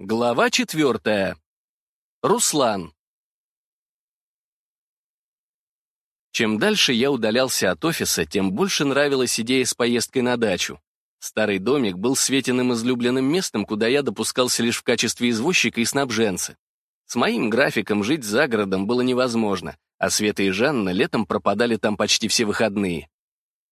Глава четвертая. Руслан. Чем дальше я удалялся от офиса, тем больше нравилась идея с поездкой на дачу. Старый домик был Светиным излюбленным местом, куда я допускался лишь в качестве извозчика и снабженца. С моим графиком жить за городом было невозможно, а Света и Жанна летом пропадали там почти все выходные.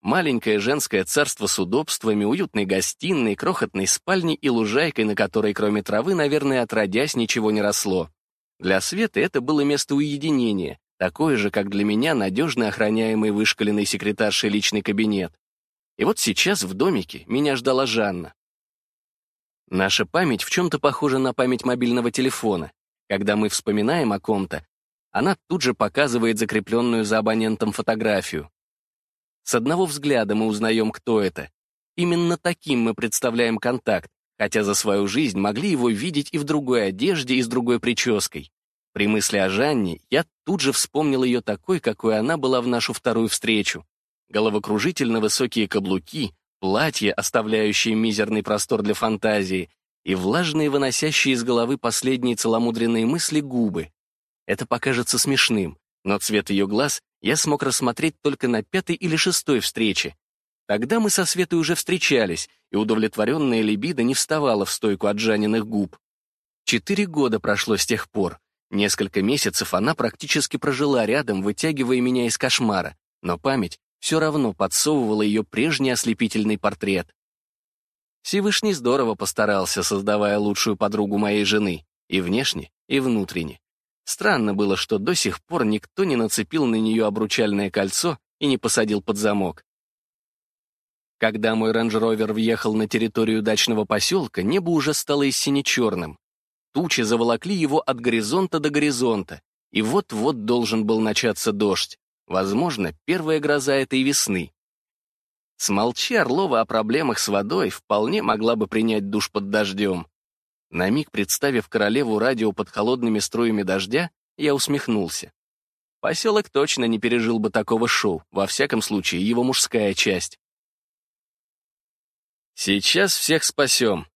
Маленькое женское царство с удобствами, уютной гостиной, крохотной спальней и лужайкой, на которой кроме травы, наверное, отродясь ничего не росло. Для Светы это было место уединения, такое же, как для меня, надежно охраняемый вышкаленный секретаршей личный кабинет. И вот сейчас в домике меня ждала Жанна. Наша память в чем-то похожа на память мобильного телефона. Когда мы вспоминаем о ком-то, она тут же показывает закрепленную за абонентом фотографию. С одного взгляда мы узнаем, кто это. Именно таким мы представляем контакт, хотя за свою жизнь могли его видеть и в другой одежде, и с другой прической. При мысли о Жанне я тут же вспомнил ее такой, какой она была в нашу вторую встречу. Головокружительно высокие каблуки, платье, оставляющее мизерный простор для фантазии, и влажные, выносящие из головы последние целомудренные мысли губы. Это покажется смешным, но цвет ее глаз я смог рассмотреть только на пятой или шестой встрече. Тогда мы со Светой уже встречались, и удовлетворенная либидо не вставала в стойку от Жаниных губ. Четыре года прошло с тех пор. Несколько месяцев она практически прожила рядом, вытягивая меня из кошмара, но память все равно подсовывала ее прежний ослепительный портрет. Всевышний здорово постарался, создавая лучшую подругу моей жены, и внешне, и внутренне. Странно было, что до сих пор никто не нацепил на нее обручальное кольцо и не посадил под замок. Когда мой рейндж-ровер въехал на территорию дачного поселка, небо уже стало из сине-черным. Тучи заволокли его от горизонта до горизонта, и вот-вот должен был начаться дождь. Возможно, первая гроза этой весны. Смолчи Орлова о проблемах с водой, вполне могла бы принять душ под дождем. На миг представив королеву радио под холодными струями дождя, я усмехнулся. Поселок точно не пережил бы такого шоу, во всяком случае, его мужская часть. Сейчас всех спасем.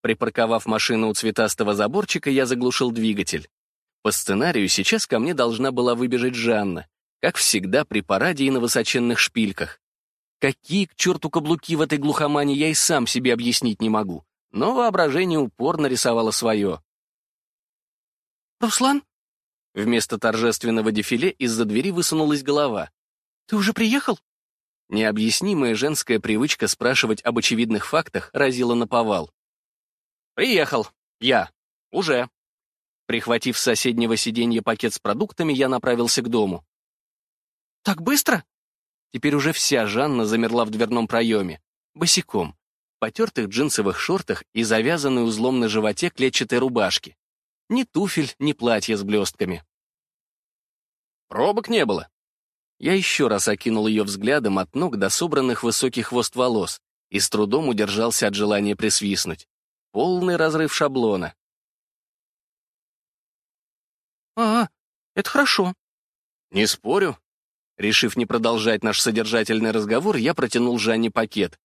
Припарковав машину у цветастого заборчика, я заглушил двигатель. По сценарию сейчас ко мне должна была выбежать Жанна, как всегда при параде и на высоченных шпильках. Какие к черту каблуки в этой глухомане я и сам себе объяснить не могу но воображение упорно рисовало свое. «Руслан?» Вместо торжественного дефиле из-за двери высунулась голова. «Ты уже приехал?» Необъяснимая женская привычка спрашивать об очевидных фактах разила на повал. «Приехал. Я. Уже». Прихватив с соседнего сиденья пакет с продуктами, я направился к дому. «Так быстро?» Теперь уже вся Жанна замерла в дверном проеме. Босиком потертых джинсовых шортах и завязанной узлом на животе клетчатой рубашки. Ни туфель, ни платья с блестками. Пробок не было. Я еще раз окинул ее взглядом от ног до собранных высокий хвост волос и с трудом удержался от желания присвистнуть. Полный разрыв шаблона. «А, это хорошо». «Не спорю». Решив не продолжать наш содержательный разговор, я протянул Жанне пакет.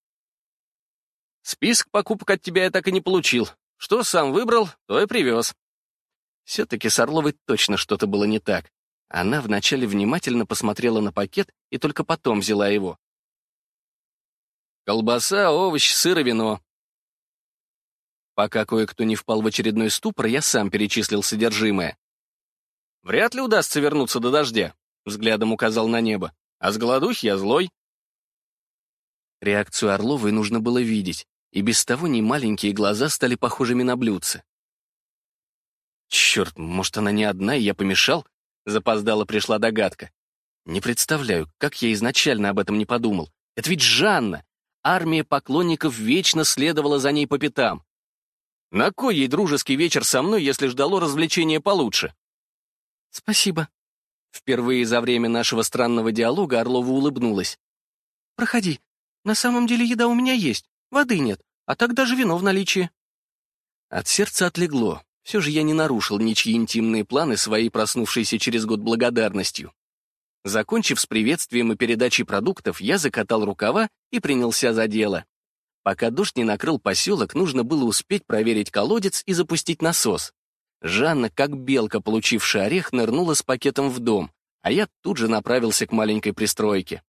Список покупок от тебя я так и не получил. Что сам выбрал, то и привез. Все-таки с Орловой точно что-то было не так. Она вначале внимательно посмотрела на пакет и только потом взяла его. Колбаса, овощи, сыр и вино. Пока кое-кто не впал в очередной ступор, я сам перечислил содержимое. «Вряд ли удастся вернуться до дождя», — взглядом указал на небо. «А с голодухи я злой». Реакцию Орловой нужно было видеть и без того немаленькие глаза стали похожими на блюдце. Черт, может, она не одна, и я помешал? Запоздала пришла догадка. Не представляю, как я изначально об этом не подумал. Это ведь Жанна. Армия поклонников вечно следовала за ней по пятам. На кой ей дружеский вечер со мной, если ждало развлечения получше? Спасибо. Впервые за время нашего странного диалога Орлова улыбнулась. Проходи. На самом деле еда у меня есть. Воды нет, а так даже вино в наличии». От сердца отлегло. Все же я не нарушил ничьи интимные планы своей проснувшейся через год благодарностью. Закончив с приветствием и передачей продуктов, я закатал рукава и принялся за дело. Пока дождь не накрыл поселок, нужно было успеть проверить колодец и запустить насос. Жанна, как белка, получившая орех, нырнула с пакетом в дом, а я тут же направился к маленькой пристройке.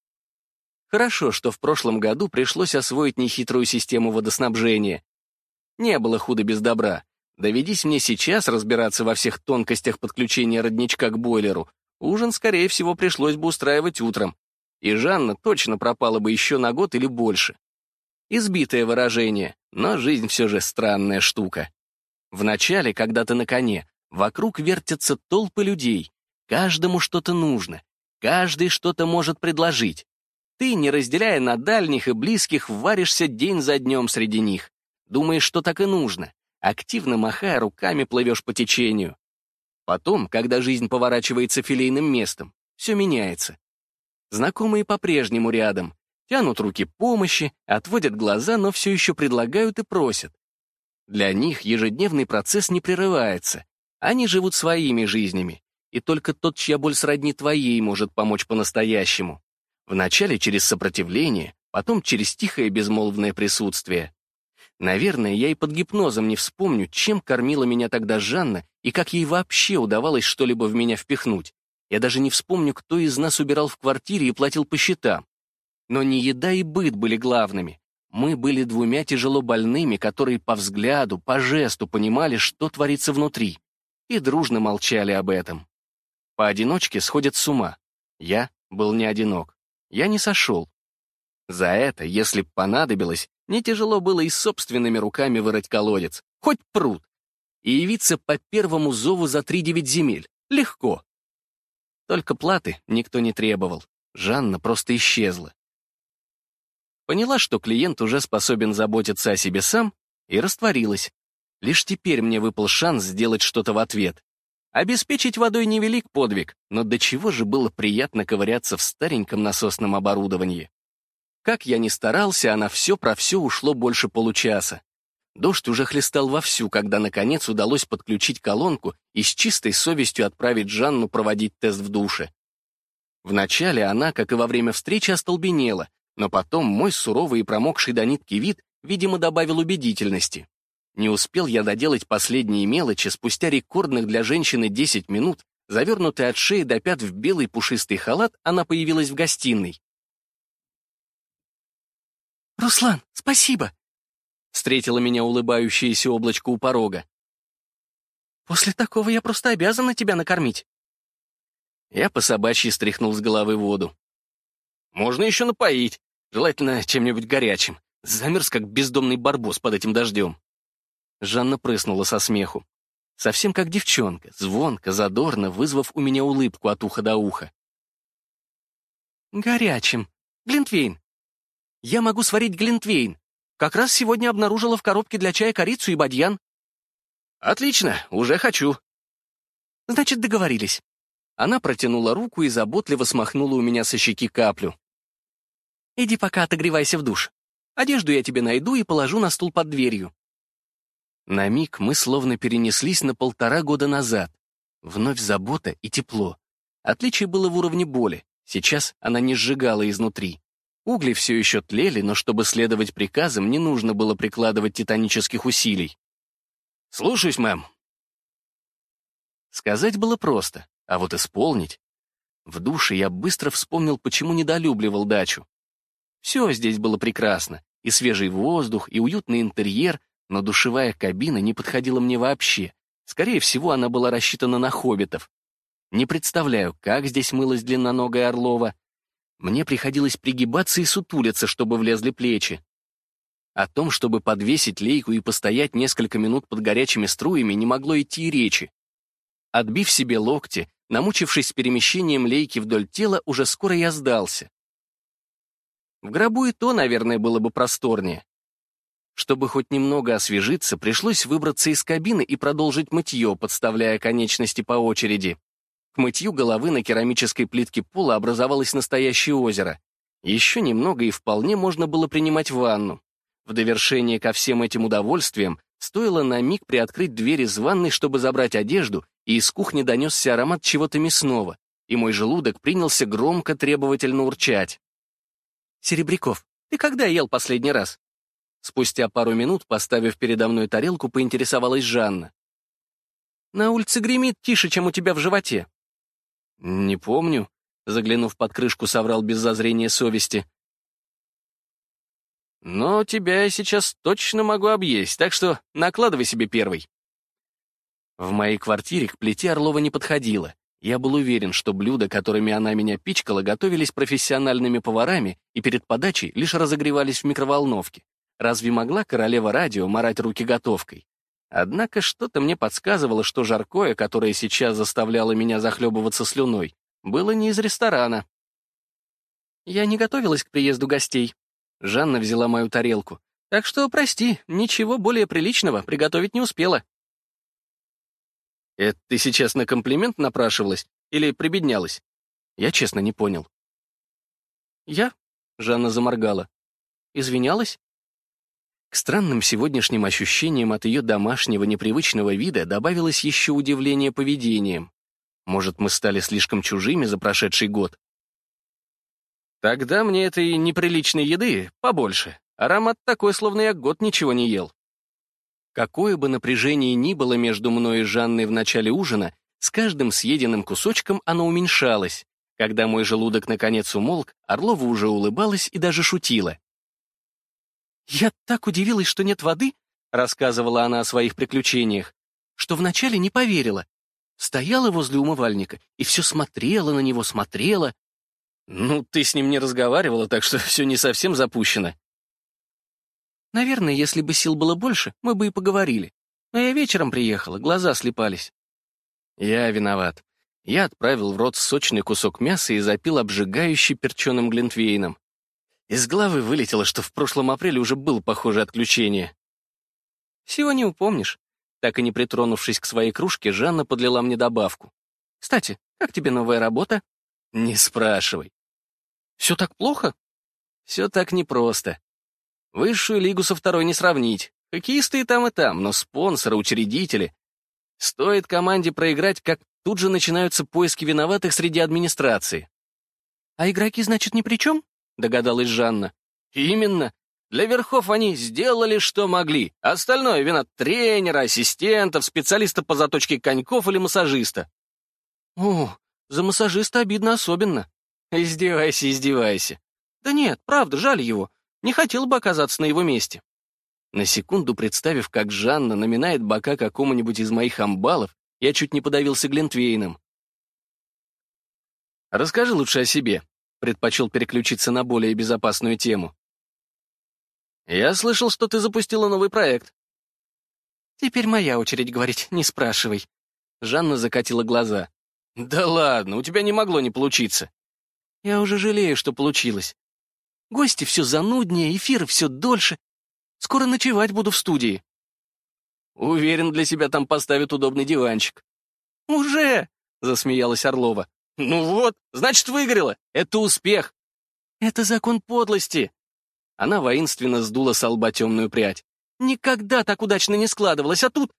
Хорошо, что в прошлом году пришлось освоить нехитрую систему водоснабжения. Не было худа без добра. Доведись мне сейчас разбираться во всех тонкостях подключения родничка к бойлеру, ужин, скорее всего, пришлось бы устраивать утром, и Жанна точно пропала бы еще на год или больше. Избитое выражение, но жизнь все же странная штука. Вначале, когда ты на коне, вокруг вертятся толпы людей, каждому что-то нужно, каждый что-то может предложить. Ты, не разделяя на дальних и близких, варишься день за днем среди них. Думаешь, что так и нужно. Активно махая руками плывешь по течению. Потом, когда жизнь поворачивается филейным местом, все меняется. Знакомые по-прежнему рядом. Тянут руки помощи, отводят глаза, но все еще предлагают и просят. Для них ежедневный процесс не прерывается. Они живут своими жизнями, и только тот, чья боль сродни твоей, может помочь по-настоящему. Вначале через сопротивление, потом через тихое безмолвное присутствие. Наверное, я и под гипнозом не вспомню, чем кормила меня тогда Жанна и как ей вообще удавалось что-либо в меня впихнуть. Я даже не вспомню, кто из нас убирал в квартире и платил по счетам. Но не еда и быт были главными. Мы были двумя тяжело больными, которые по взгляду, по жесту понимали, что творится внутри, и дружно молчали об этом. Поодиночке сходят с ума. Я был не одинок. Я не сошел. За это, если б понадобилось, не тяжело было и собственными руками вырыть колодец, хоть пруд, и явиться по первому зову за три девять земель. Легко. Только платы никто не требовал. Жанна просто исчезла. Поняла, что клиент уже способен заботиться о себе сам, и растворилась. Лишь теперь мне выпал шанс сделать что-то в ответ. Обеспечить водой невелик подвиг, но до чего же было приятно ковыряться в стареньком насосном оборудовании. Как я ни старался, а на все про все ушло больше получаса. Дождь уже хлестал вовсю, когда, наконец, удалось подключить колонку и с чистой совестью отправить Жанну проводить тест в душе. Вначале она, как и во время встречи, остолбенела, но потом мой суровый и промокший до нитки вид, видимо, добавил убедительности. Не успел я доделать последние мелочи, спустя рекордных для женщины 10 минут, завернутая от шеи до пят в белый пушистый халат, она появилась в гостиной. «Руслан, спасибо!» Встретила меня улыбающееся облачко у порога. «После такого я просто обязана тебя накормить». Я по собачьи стряхнул с головы воду. «Можно еще напоить, желательно чем-нибудь горячим. Замерз, как бездомный барбос под этим дождем». Жанна прыснула со смеху. Совсем как девчонка, звонко, задорно, вызвав у меня улыбку от уха до уха. «Горячим. Глинтвейн. Я могу сварить глинтвейн. Как раз сегодня обнаружила в коробке для чая корицу и бадьян». «Отлично, уже хочу». «Значит, договорились». Она протянула руку и заботливо смахнула у меня со щеки каплю. «Иди пока отогревайся в душ. Одежду я тебе найду и положу на стул под дверью». На миг мы словно перенеслись на полтора года назад. Вновь забота и тепло. Отличие было в уровне боли. Сейчас она не сжигала изнутри. Угли все еще тлели, но чтобы следовать приказам, не нужно было прикладывать титанических усилий. «Слушаюсь, мэм». Сказать было просто, а вот исполнить... В душе я быстро вспомнил, почему недолюбливал дачу. Все здесь было прекрасно, и свежий воздух, и уютный интерьер, но душевая кабина не подходила мне вообще. Скорее всего, она была рассчитана на хоббитов. Не представляю, как здесь мылась длинноногая Орлова, мне приходилось пригибаться и сутулиться, чтобы влезли плечи. О том, чтобы подвесить лейку и постоять несколько минут под горячими струями, не могло идти и речи. Отбив себе локти, намучившись с перемещением лейки вдоль тела, уже скоро я сдался. В гробу и то, наверное, было бы просторнее. Чтобы хоть немного освежиться, пришлось выбраться из кабины и продолжить мытье, подставляя конечности по очереди. К мытью головы на керамической плитке пола образовалось настоящее озеро. Еще немного и вполне можно было принимать ванну. В довершение ко всем этим удовольствиям стоило на миг приоткрыть дверь из ванной, чтобы забрать одежду, и из кухни донесся аромат чего-то мясного, и мой желудок принялся громко требовательно урчать. «Серебряков, ты когда ел последний раз?» Спустя пару минут, поставив передо мной тарелку, поинтересовалась Жанна. «На улице гремит тише, чем у тебя в животе». «Не помню», — заглянув под крышку, соврал без зазрения совести. «Но тебя я сейчас точно могу объесть, так что накладывай себе первый». В моей квартире к плите Орлова не подходила. Я был уверен, что блюда, которыми она меня пичкала, готовились профессиональными поварами и перед подачей лишь разогревались в микроволновке. Разве могла королева радио марать руки готовкой? Однако что-то мне подсказывало, что жаркое, которое сейчас заставляло меня захлебываться слюной, было не из ресторана. Я не готовилась к приезду гостей. Жанна взяла мою тарелку. Так что, прости, ничего более приличного приготовить не успела. Это ты сейчас на комплимент напрашивалась или прибеднялась? Я честно не понял. Я? Жанна заморгала. Извинялась? К странным сегодняшним ощущениям от ее домашнего непривычного вида добавилось еще удивление поведением. Может, мы стали слишком чужими за прошедший год? Тогда мне этой неприличной еды побольше. Аромат такой, словно я год ничего не ел. Какое бы напряжение ни было между мной и Жанной в начале ужина, с каждым съеденным кусочком оно уменьшалось. Когда мой желудок наконец умолк, Орлова уже улыбалась и даже шутила. «Я так удивилась, что нет воды», — рассказывала она о своих приключениях, что вначале не поверила. Стояла возле умывальника и все смотрела на него, смотрела. «Ну, ты с ним не разговаривала, так что все не совсем запущено». «Наверное, если бы сил было больше, мы бы и поговорили. Но я вечером приехала, глаза слепались». «Я виноват. Я отправил в рот сочный кусок мяса и запил обжигающий перченым глинтвейном. Из головы вылетело, что в прошлом апреле уже было похожее отключение. Всего не упомнишь. Так и не притронувшись к своей кружке, Жанна подлила мне добавку. «Кстати, как тебе новая работа?» «Не спрашивай». «Все так плохо?» «Все так непросто. Высшую лигу со второй не сравнить. Хоккеисты и там, и там, но спонсоры, учредители. Стоит команде проиграть, как тут же начинаются поиски виноватых среди администрации». «А игроки, значит, ни при чем?» — догадалась Жанна. «Именно. Для верхов они сделали, что могли. Остальное — вина тренера, ассистентов, специалиста по заточке коньков или массажиста». «О, за массажиста обидно особенно». «Издевайся, издевайся». «Да нет, правда, жаль его. Не хотел бы оказаться на его месте». На секунду представив, как Жанна наминает бока какому-нибудь из моих амбалов, я чуть не подавился Глинтвейном. «Расскажи лучше о себе», предпочел переключиться на более безопасную тему. «Я слышал, что ты запустила новый проект». «Теперь моя очередь говорить, не спрашивай». Жанна закатила глаза. «Да ладно, у тебя не могло не получиться». «Я уже жалею, что получилось. Гости все зануднее, эфиры все дольше. Скоро ночевать буду в студии». «Уверен, для себя там поставят удобный диванчик». «Уже!» — засмеялась Орлова. «Ну вот, значит, выиграла. Это успех». «Это закон подлости». Она воинственно сдула с лба темную прядь. «Никогда так удачно не складывалось, а тут...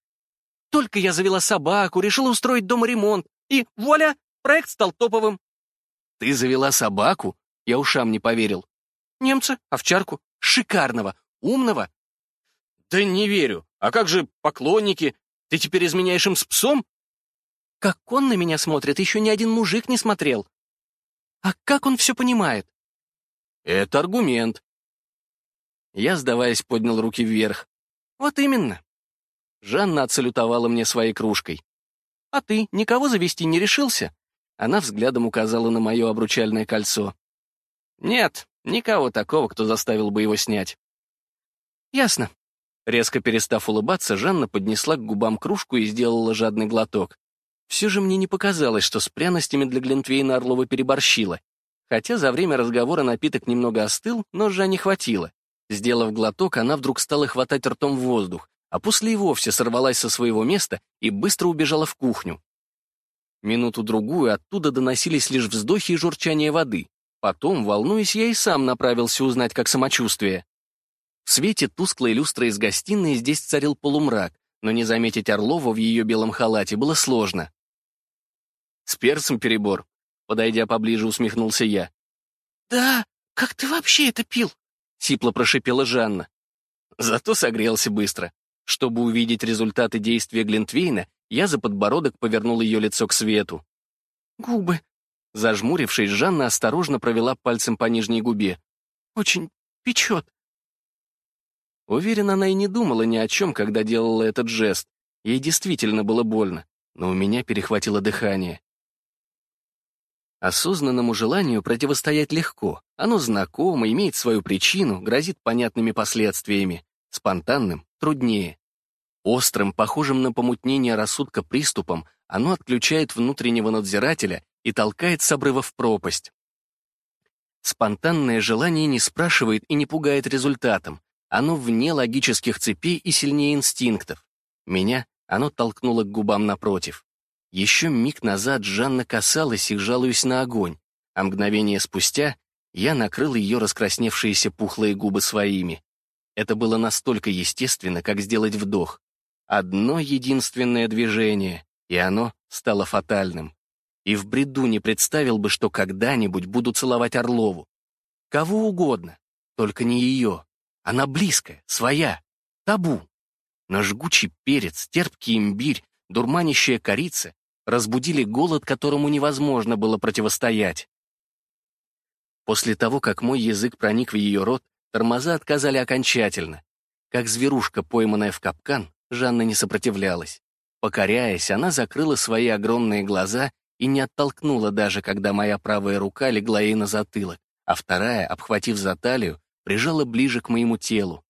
Только я завела собаку, решила устроить дома ремонт, и вуаля, проект стал топовым». «Ты завела собаку?» Я ушам не поверил. «Немца, овчарку, шикарного, умного». «Да не верю. А как же поклонники? Ты теперь изменяешь им с псом?» Как он на меня смотрит, еще ни один мужик не смотрел. А как он все понимает? Это аргумент. Я, сдаваясь, поднял руки вверх. Вот именно. Жанна отсалютовала мне своей кружкой. А ты никого завести не решился? Она взглядом указала на мое обручальное кольцо. Нет, никого такого, кто заставил бы его снять. Ясно. Резко перестав улыбаться, Жанна поднесла к губам кружку и сделала жадный глоток. Все же мне не показалось, что с пряностями для Глинтвейна Орлова переборщила. Хотя за время разговора напиток немного остыл, но не хватило. Сделав глоток, она вдруг стала хватать ртом в воздух, а после и вовсе сорвалась со своего места и быстро убежала в кухню. Минуту-другую оттуда доносились лишь вздохи и журчание воды. Потом, волнуясь, я и сам направился узнать, как самочувствие. В свете тусклой люстры из гостиной здесь царил полумрак, но не заметить Орлову в ее белом халате было сложно. «С перцем перебор», — подойдя поближе, усмехнулся я. «Да, как ты вообще это пил?» — сипло прошипела Жанна. Зато согрелся быстро. Чтобы увидеть результаты действия Глинтвейна, я за подбородок повернул ее лицо к свету. «Губы». Зажмурившись, Жанна осторожно провела пальцем по нижней губе. «Очень печет». Уверен, она и не думала ни о чем, когда делала этот жест. Ей действительно было больно, но у меня перехватило дыхание. Осознанному желанию противостоять легко. Оно знакомо, имеет свою причину, грозит понятными последствиями. Спонтанным — труднее. Острым, похожим на помутнение рассудка приступом, оно отключает внутреннего надзирателя и толкает с обрыва в пропасть. Спонтанное желание не спрашивает и не пугает результатом. Оно вне логических цепей и сильнее инстинктов. Меня оно толкнуло к губам напротив. Еще миг назад Жанна касалась их, жалуясь на огонь, а мгновение спустя я накрыл ее раскрасневшиеся пухлые губы своими. Это было настолько естественно, как сделать вдох. Одно единственное движение, и оно стало фатальным. И в бреду не представил бы, что когда-нибудь буду целовать Орлову. Кого угодно, только не ее. Она близкая, своя, табу. Но жгучий перец, терпкий имбирь, дурманящая корица разбудили голод, которому невозможно было противостоять. После того, как мой язык проник в ее рот, тормоза отказали окончательно. Как зверушка, пойманная в капкан, Жанна не сопротивлялась. Покоряясь, она закрыла свои огромные глаза и не оттолкнула даже, когда моя правая рука легла ей на затылок, а вторая, обхватив за талию, прижала ближе к моему телу.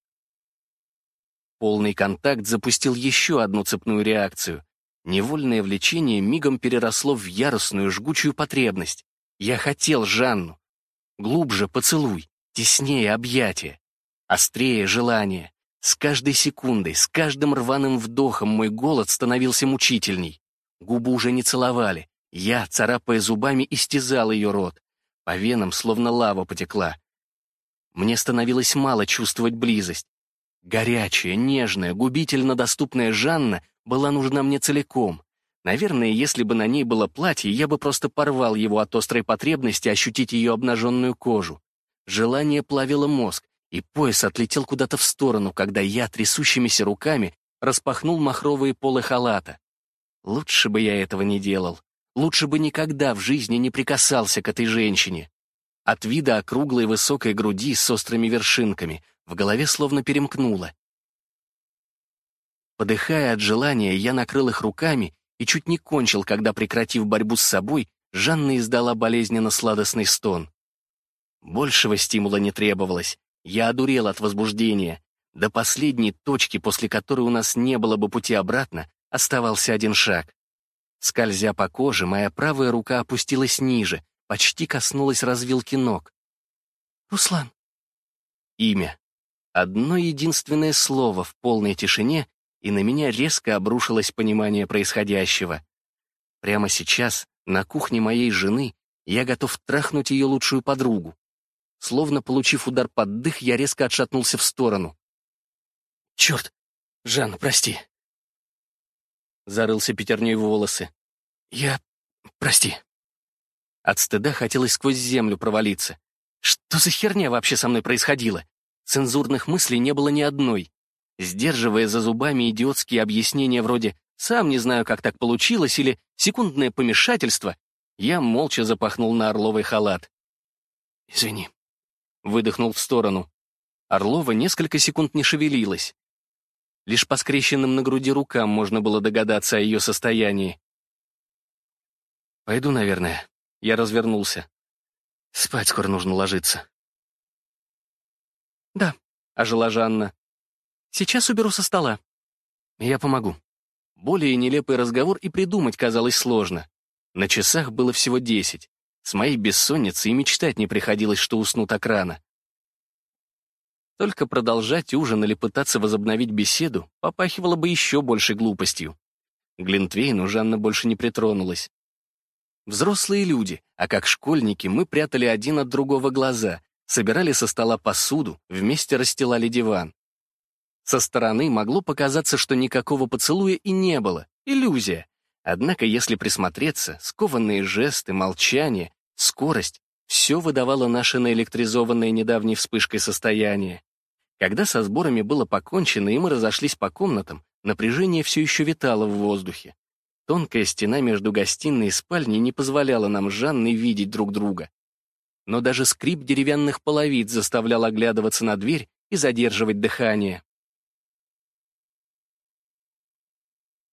Полный контакт запустил еще одну цепную реакцию. Невольное влечение мигом переросло в яростную, жгучую потребность. Я хотел Жанну. Глубже поцелуй, теснее объятия, острее желание. С каждой секундой, с каждым рваным вдохом мой голод становился мучительней. Губы уже не целовали. Я, царапая зубами, истязал ее рот. По венам словно лава потекла. Мне становилось мало чувствовать близость. Горячая, нежная, губительно доступная Жанна была нужна мне целиком. Наверное, если бы на ней было платье, я бы просто порвал его от острой потребности ощутить ее обнаженную кожу. Желание плавило мозг, и пояс отлетел куда-то в сторону, когда я трясущимися руками распахнул махровые полы халата. Лучше бы я этого не делал. Лучше бы никогда в жизни не прикасался к этой женщине. От вида округлой высокой груди с острыми вершинками в голове словно перемкнуло. Подыхая от желания, я накрыл их руками и чуть не кончил, когда, прекратив борьбу с собой, Жанна издала болезненно сладостный стон. Большего стимула не требовалось. Я одурел от возбуждения. До последней точки, после которой у нас не было бы пути обратно, оставался один шаг. Скользя по коже, моя правая рука опустилась ниже, почти коснулась развилки ног. «Руслан». Имя. Одно единственное слово в полной тишине, и на меня резко обрушилось понимание происходящего. Прямо сейчас, на кухне моей жены, я готов трахнуть ее лучшую подругу. Словно получив удар под дых, я резко отшатнулся в сторону. «Черт! Жанна, прости!» Зарылся пятерней в волосы. «Я... прости». От стыда хотелось сквозь землю провалиться. Что за херня вообще со мной происходила? Цензурных мыслей не было ни одной. Сдерживая за зубами идиотские объяснения вроде «сам не знаю, как так получилось» или «секундное помешательство», я молча запахнул на Орловой халат. «Извини», — выдохнул в сторону. Орлова несколько секунд не шевелилась. Лишь по скрещенным на груди рукам можно было догадаться о ее состоянии. «Пойду, наверное». Я развернулся. Спать скоро нужно ложиться. «Да», — ожила Жанна. Сейчас уберу со стола». «Я помогу». Более нелепый разговор и придумать казалось сложно. На часах было всего десять. С моей бессонницей и мечтать не приходилось, что усну так рано. Только продолжать ужин или пытаться возобновить беседу попахивало бы еще большей глупостью. Глинтвейну Жанна больше не притронулась. Взрослые люди, а как школьники мы прятали один от другого глаза, собирали со стола посуду, вместе расстилали диван. Со стороны могло показаться, что никакого поцелуя и не было, иллюзия. Однако, если присмотреться, скованные жесты, молчание, скорость — все выдавало наше наэлектризованное недавней вспышкой состояние. Когда со сборами было покончено и мы разошлись по комнатам, напряжение все еще витало в воздухе. Тонкая стена между гостиной и спальней не позволяла нам с Жанной видеть друг друга. Но даже скрип деревянных половиц заставлял оглядываться на дверь и задерживать дыхание.